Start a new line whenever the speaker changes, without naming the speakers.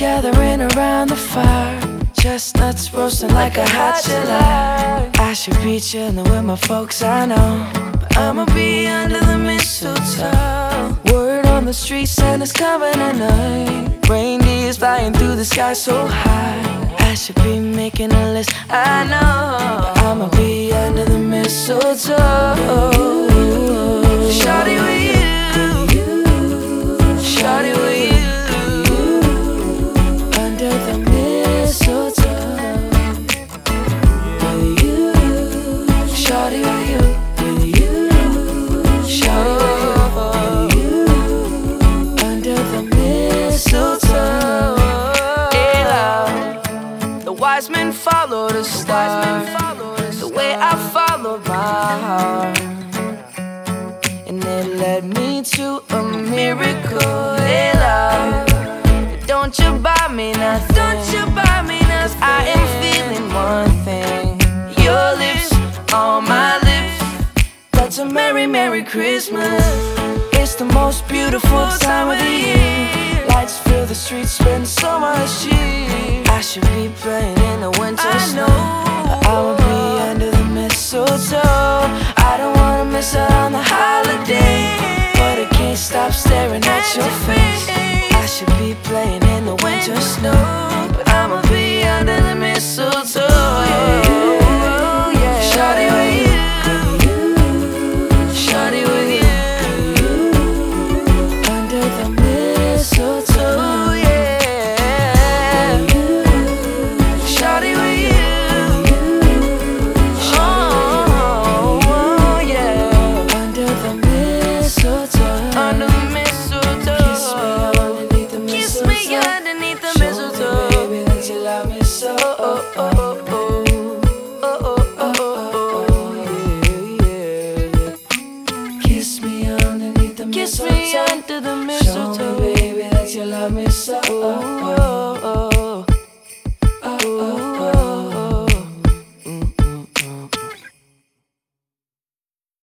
gathering around the fire. Chestnuts roasting like a hot July. I should be chilling with my folks, I know. But I'ma be under the mistletoe. Word on the street, Santa's coming tonight. Reindeer's flying through the sky so high. I should be making a list, I know. Wise men follow the star. The way I followed my heart. And it led me to a miracle. Hey, love. Don't you buy me nothing. Don't you buy me nothing. I am feeling one thing. Your lips on my lips. That's a merry, merry Christmas. It's the most beautiful time of the year. Lights fill the streets, spend so much cheer. I should be playing in the winter snow. But I will be under the mistletoe. I don't wanna miss out on the holiday. But I can't stop staring at your face. I should be playing in the winter snow. But I'ma be under the mistletoe. mistletoe. Under the mistletoe. Kiss me underneath the mistletoe. Kiss me underneath the mistletoe. Show me, baby, that you love me so. Oh, oh, oh. Kiss me under the mistletoe.